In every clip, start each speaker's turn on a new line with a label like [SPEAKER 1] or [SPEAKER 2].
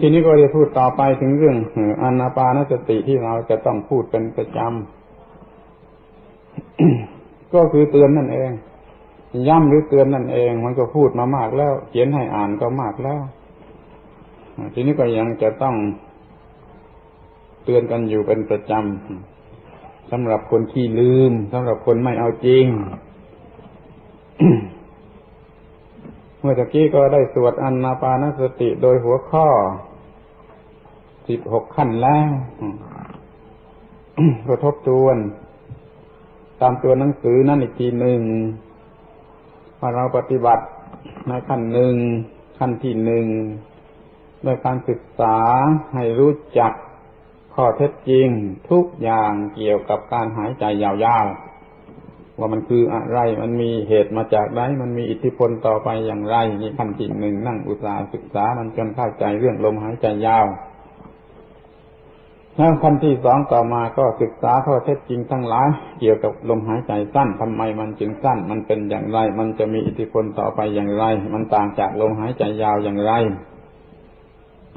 [SPEAKER 1] ทีนี้ก็จะพูดต่อไปถึงเรื่องอนาปานสติที่เราจะต้องพูดเป็นประจำก็คือเตือนนั่นเองย้ำหรือเตือนนั่นเอง มันก็พูดมามากแล้ว เขียนให้อ่านก็มากแล้ว ทีนี้ก็ยังจะต้องเตือนกันอยู่เป็นประจำสำหรับคนที่ลืมสำหรับคนไม่เอาจริง มื่อตะกี้ก็ได้สวดอนนาปานสติโดยหัวข้อสิบหกขั้นแล้วก็ทบทวน ตามตัวหนังสือนั่นอีกทีหนึ่งว่าเราปฏิบัติในขั้นหนึ่งขั้นที่หนึ่งโดยการศึกษาให้รู้จักข้อเท็จจริงทุกอย่างเกี่ยวกับการหายใจยาวๆ ว่ามันคืออะไร มันมีเหตุมาจากไหนมันมีอิทธิพลต่อไปอย่างไรนี่ขั้นที่หนึ่งนั่งอุตสาห์ศึกษามันจนเข้าใจเรื่องลมหายใจยาวแล้วขั้นที่สองต่อมาก็ศึกษาข้อเท็จจริงทั้งหลายเกี่ยวกับลมหายใจสั้นทำไมมันจึงสั้น มันเป็นอย่างไร มันจะมีอิทธิพลต่อไปอย่างไร มันต่างจากลมหายใจยาวอย่างไร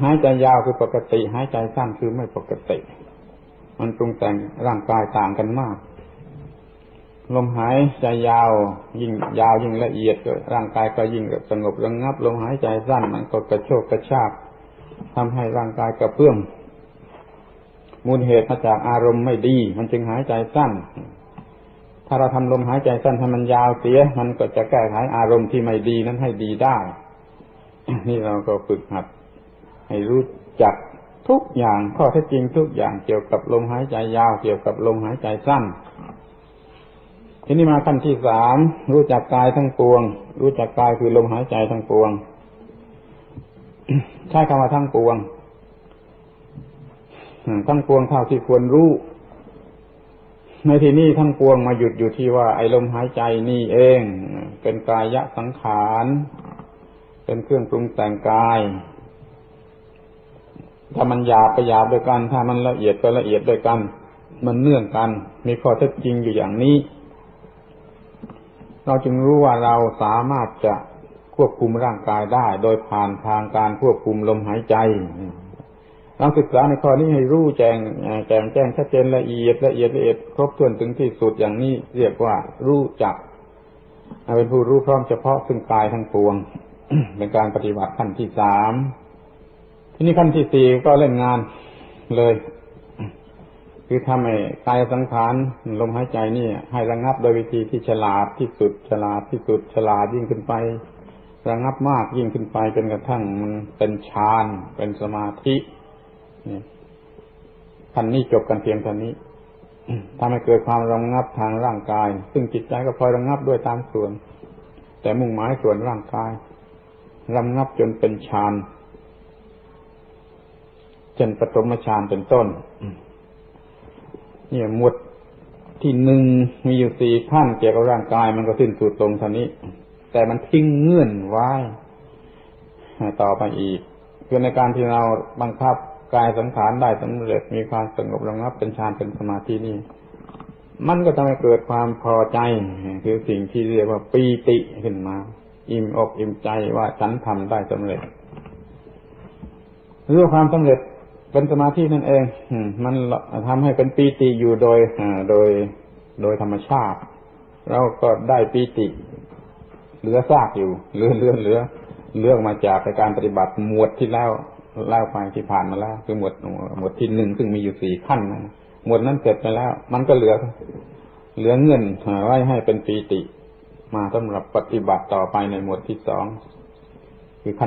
[SPEAKER 1] หายใจยาวคือปกติ หายใจสั้นคือไม่ปกติ มันปรุงแต่งร่างกายต่างกันมาก ลมหายใจยาว ยิ่งยาวยิ่งละเอียดก็ร่างกายก็ยิ่งสงบระงับ ลมหายใจสั้นมันก็กระโชกกระชากทำให้ร่างกายกระเพื่อมมูลเหตุมาจากอารมณ์ไม่ดี มันจึงหายใจสั้น ถ้าเราทำลมหายใจสั้นให้มันยาวเสีย มันก็จะแก้ไขอารมณ์ที่ไม่ดีนั้นให้ดีได้ นี่เราก็ฝึกหัด ให้รู้จักทุกอย่างข้อเท็จจริงทุกอย่างเกี่ยวกับลมหายใจยาว เกี่ยวกับลมหายใจสั้น ทีนี้มาขั้นที่สามรู้จักกายทั้งปวง รู้จักกายคือลมหายใจทั้งปวง ใช้คำว่าทั้งปวงทั้งปวงเท่าที่ควรรู้ ในที่นี้ทั้งปวงมาหยุดอยู่ที่ว่าไอ้ลมหายใจนี่เอง เป็นกายะสังขาร เป็นเครื่องปรุงแต่งกาย ถ้ามันหยาบก็หยาบด้วยกัน ถ้ามันละเอียดก็ละเอียดด้วยกัน มันเนื่องกัน มีข้อเท็จจริงอยู่อย่างนี้ เราจึงรู้ว่าเราสามารถจะควบคุมร่างกายได้ โดยผ่านทางการควบคุมลมหายใจเราศึกษาในข้อนี้ให้รู้แจ้งแจ้งแจ้งชัดเจนละเอียดละเอียดละเอียดครบถ้วนถึงที่สุดอย่างนี้เรียกว่ารู้จักเป็นผู้รู้พร้อมเฉพาะซึ่งกายทั้งปวง เป็นการปฏิบัติขั้นที่สามทีนี้ขั้นที่สี่ก็เล่นงานเลย คือทำให้กายสังขารลมหายใจนี่ให้ระงับโดยวิธีที่ฉลาดที่สุดฉลาดที่สุดฉลาดยิ่งขึ้นไประงับมากยิ่งขึ้นไปจนกระทั่งมันเป็นฌานเป็นสมาธิท่านนี้จบกันเพียงท่านี้ทำให้เกิดความระงับทางร่างกาย ซึ่งจิตใจก็พลอยระงับด้วยตามส่วน แต่มุ่งหมายส่วนร่างกายระงับจนเป็นฌานเช่นปฐมฌานเป็นต้น เนี่ยหมวดที่หนึ่งมีอยู่สี่ขั้นเกี่ยวกับร่างกายมันก็สิ้นสุดตรงเท่านี้ แต่มันทิ้งเงื่อนไว้ต่อไปอีกคือในการที่เราบังคับกายสังขารได้สำเร็จมีความสงบระงับเป็นฌานเป็นสมาธินี่ มันก็ทำให้เกิดความพอใจ คือสิ่งที่เรียกว่าปีติขึ้นมา อิ่มอกอิ่มใจว่าฉันทำได้สำเร็จเรู้ความสำเร็จ เป็นสมาธินั่นเองมันทำให้เป็นปีติอยู่โดยโดยโดยธรรมชาติ เราก็ได้ปีติ เหลือซากอยู่เหลือเลือเหลือเลือกมาจากการปฏิบัติหมวดที่แล้วเล่าไปที่ผ่านมาแล้ว คือหมวดหมวดที่หนึ่งซึ่งมีอยู่สี่ขั้นนะหมวดนั้นเสร็จไปแล้ว มันก็เหลือ เหลือเงินไว้ให้เป็นปีติ มาสำหรับปฏิบัติต่อไปในหมวดที่สอง